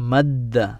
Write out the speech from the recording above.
مد